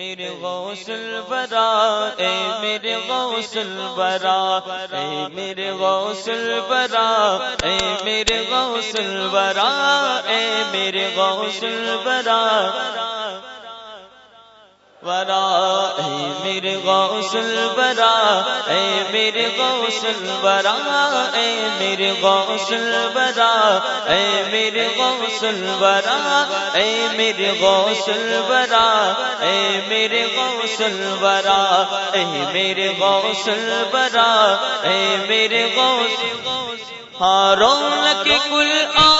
میرے غوثل برا اے میرے غوثل برا اے میرے غوثل برا اے میرے غوثل برا اے میرے غوثل برا برا اے میرے غوث برا اے میرے غوث برا اے میرے غوث برا اے میرے غوث برا اے میرے غوث برا اے میرے غوث برا اے میرے غوث برا اے میرے غوث ہارون کے کل آ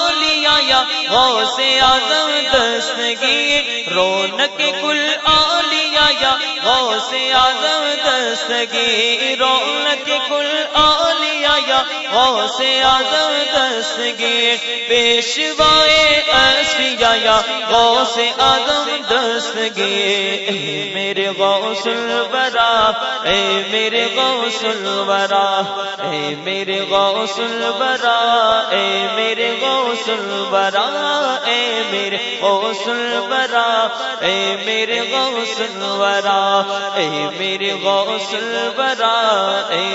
غوث آدم دستگی، رونق کل آلیا یا غوث آدم دستگی، رونق کل آلیا یا غوث آدم دستگی، پیشوائے آیا غوث آدم دستگیر میرے غوث برا اے میرے غوث برا اے میرے غوث برا اے میرے غوث برا اے میرے غوث برا اے میرے غوث برا اے میرے غوث برا اے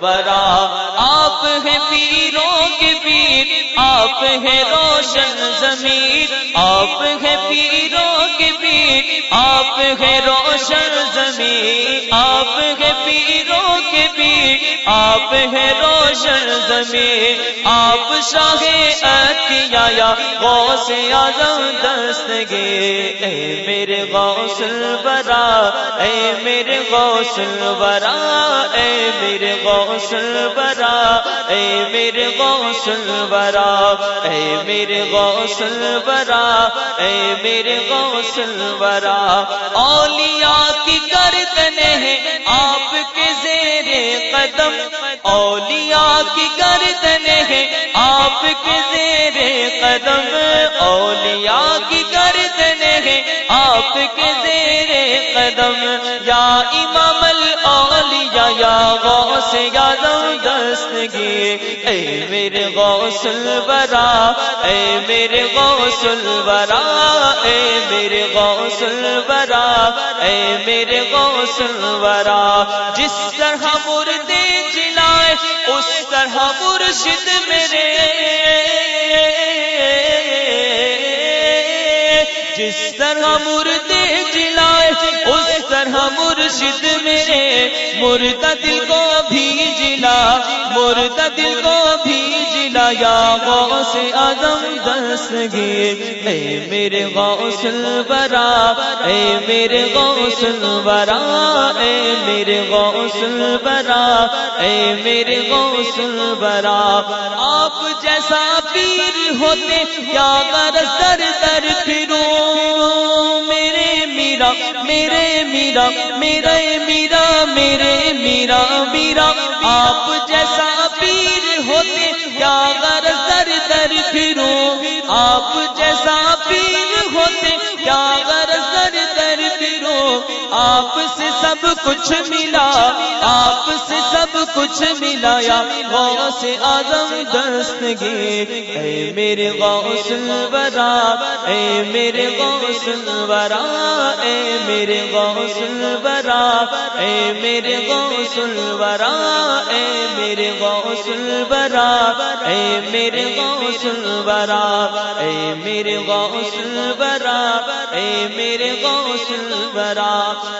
برا۔ آپ ہیں پیروں کے پیر، آپ ہیں روشن زمین۔ آپ ہیں پیروں کے پیر، آپ ہیں روشن زمین۔ آپ ہیں پیروں کے پیر، آپ ہیں روشن زمین۔ آپ شاہ اکیا یا غوث آزم دستگے اے میرے غوث برا اے میرے غوث برا اے میرے غوث برا اے میرے غوث البرا اے میرے غوث البرا اے میرے غوث البرا اولیاء کی گردنے ہیں آپ کے زیر قدم۔ اولیاء کی گردنے ہیں آپ کے زیر قدم۔ اولیاء کی گردنے ہیں آپ کے زیر قدم۔ یا امام یا غوث یا دستگی، اے میرے غوث البرا اے میرے غوث البرا اے میرے غوث البرا اے میرے غوث البرا جس طرح مردے جلائے اس طرح مرشد میرے۔ جس طرح مردے مرشد میرے مرد دل کو بھی جلا مرد دل کو بھی جلا یا غوث آدم دستگی اے میرے غوث البرا اے میرے غوث البرا اے میرے غوث البرا اے میرے غوث البرا آپ جیسا پیر ہوتے کیا کر در در پھروں میرے میرا میرے میرا میرے میرا میرے میرا۔ میرا آپ جیسا پیر ہوتے کیا غر در در پھرو آپ جیسا پیر ہوتے کیا غر در در پھرو آپ سے سب کچھ ملا، آپ سے سب کچھ ملا یا غوث آدم دستگی اے میرے غوث البرا اے میرے غوث البرا اے میرے غوث البرا اے میرے غوث البرا اے میرے غوث البرا اے میرے غوث البرا اے میرے غوث البرا اے میرے غوث البرا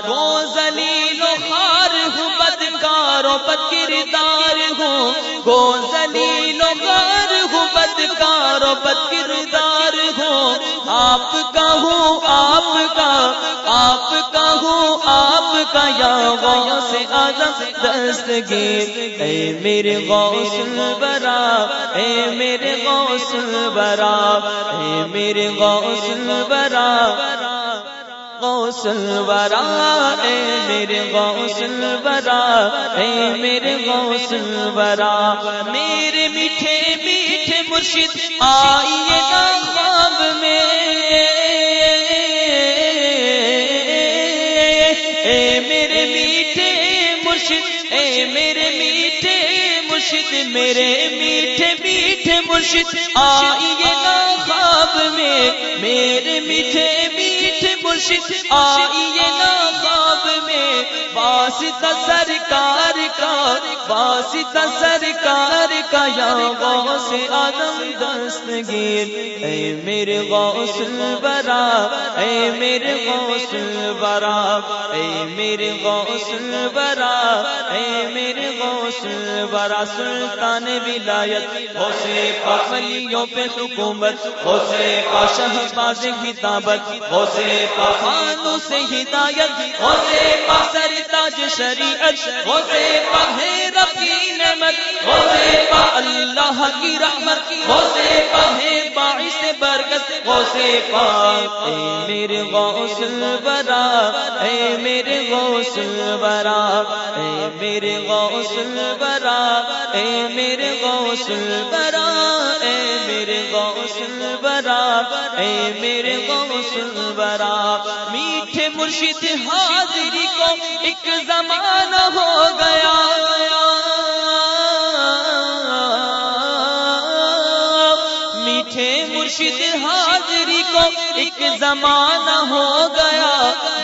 وہ ذلیل و خار ہوں بدکار و بد کردار ہوں۔ گو ذلیل و خار ہوں بدکار و بد کردار ہوں۔ آپ کا ہوں، آپ کا آپ کا ہوں، آپ کا یا غوث آدم دستگیر، اے میرے غوث البرا، اے میرے غوث البرا، اے میرے غوث البرا۔ غوث البرا اے میرے غوث البرا اے میرے غوث البرا میرے میٹھے میٹھے مرشد، آئیے نا خواب میں۔ اے میرے میٹھے مرشد، اے میرے میٹھے مرشد، میرے میٹھے میٹھے مرشد، آئیے نا خواب میں۔ میرے میٹھے میٹھے آئیے نا خواب میں واسطہ سرکار کا واسطہ سرکار کا یا غوث آدم دستگیر اے میرے غوث برا، اے میرے غوث برا، اے میرے غوث برا، اے میرے غوث برا۔ سلطان ولایت، غوث پاکلیوں پہ حکومت، غوث پا شہباز کتابت غوث پا خانوں سے ہدایت، غوث پا سر تاج شریعت، غوث پا ہے رب کی نعمت، غوث اللہ کی رحمت، غوث پا ہے، باعث برکت، غوث پا اے میرے غوث برا اے میرے غوث برا اے میرے غوث برا اے میرے غوث برا اے میرے غوث برا اے میرے غوث برا میٹھے مرشد حاضری کو ایک زمانہ ہو گیا۔ زمانہ ہو گیا۔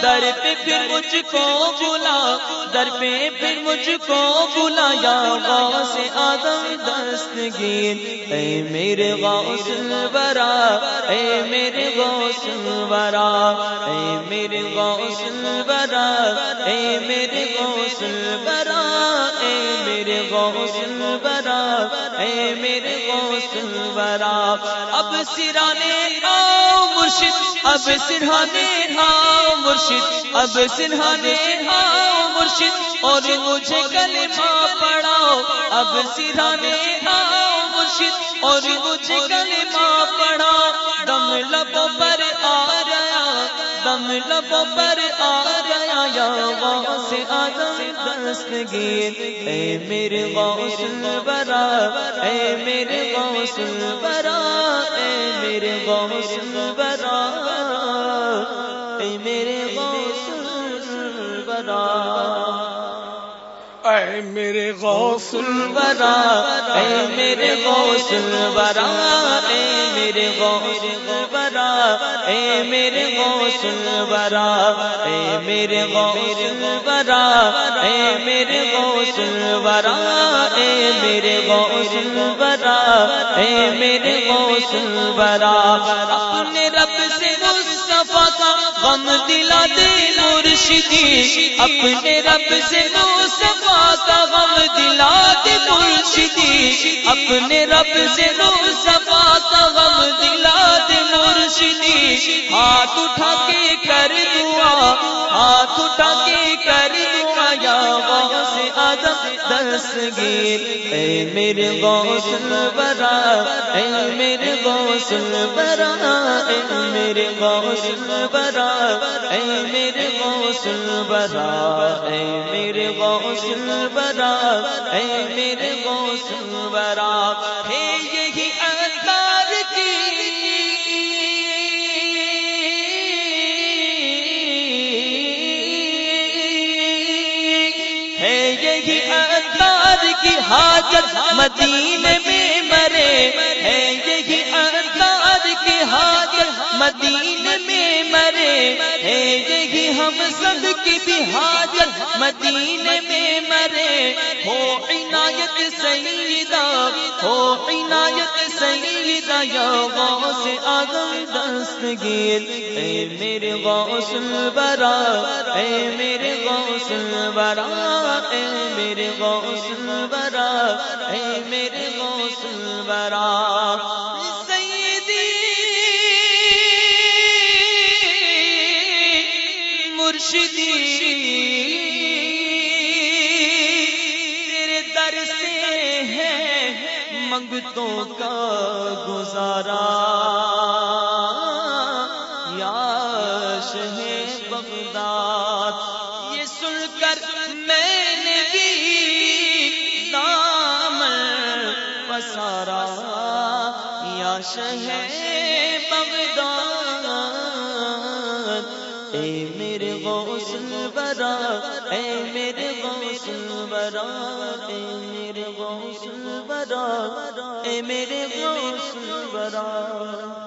در پہ پھر مجھ کو بلا در پہ پھر مجھ کو بلا یا غوث آدم دستگیر، اے میرے غوث برا اے میرے غوث برا اے میرے غوث برا اے میرے غوث برا میرے غوث برا اے میرے غوث برا اب سرانے آؤ مرشد، اب سرحانے آؤ مرشد، اب سرحانے آؤ مرشد، اور مجھے کلمہ پڑھاؤ۔ اب سرحانے آؤ مرشد، اور مجھے کلمہ پڑھاؤ۔ دم لبوں پر آ رہا دم لبوں پر آ رہا یا غوث آدم دستگیر اے میرے غوث برا اے میرے غوث برا اے میرے غوث برا اے میرے غوث برا اے میرے غوث برا اے میرے غوث برا اے میرے غوث برا اے میرے غوث برا اے میرے غوث برا اے میرے غوث برا اے میرے غوث برا اے میرے غوث برا اپنے رب سے مصطفیٰ کا غم دلا دے مرشدی۔ اپنے رب سے مصطفیٰ کا غم دلا دے مرشدی۔ اپنے رب سے مصطفیٰ کا غم ہاتھ اٹھا کے کر دعا، ہاتھ اٹھا کے کر دعا، یا غوث آدم دستگیر اے میرے غوث برا اے میرے غوث برا اے میرے غوث برا اے میرے غوث برا اے میرے غوث برا اے میرے غوث حاجت مدینے میں مرے ہے یہی اندار کی حاجت مدینے میں مرے ہے یہی ہم سب کی بھی حاجت مدینے میں مرے ہو عنایت سیدہ، ہو عنایت سیدہ، یا غوث آدم دستگیر، اے میرے غوث برا اے میرے غوث برا، اے میرے غوث برا، اے میرے غوث برا۔ سیدی، مرشدی، تیرے در سے ہے منگتوں کا گزارا۔ یا شہ بغداد۔ اے میرے غوث برا اے میرے غوث برا اے میرے غوث برا اے میرے غوث برا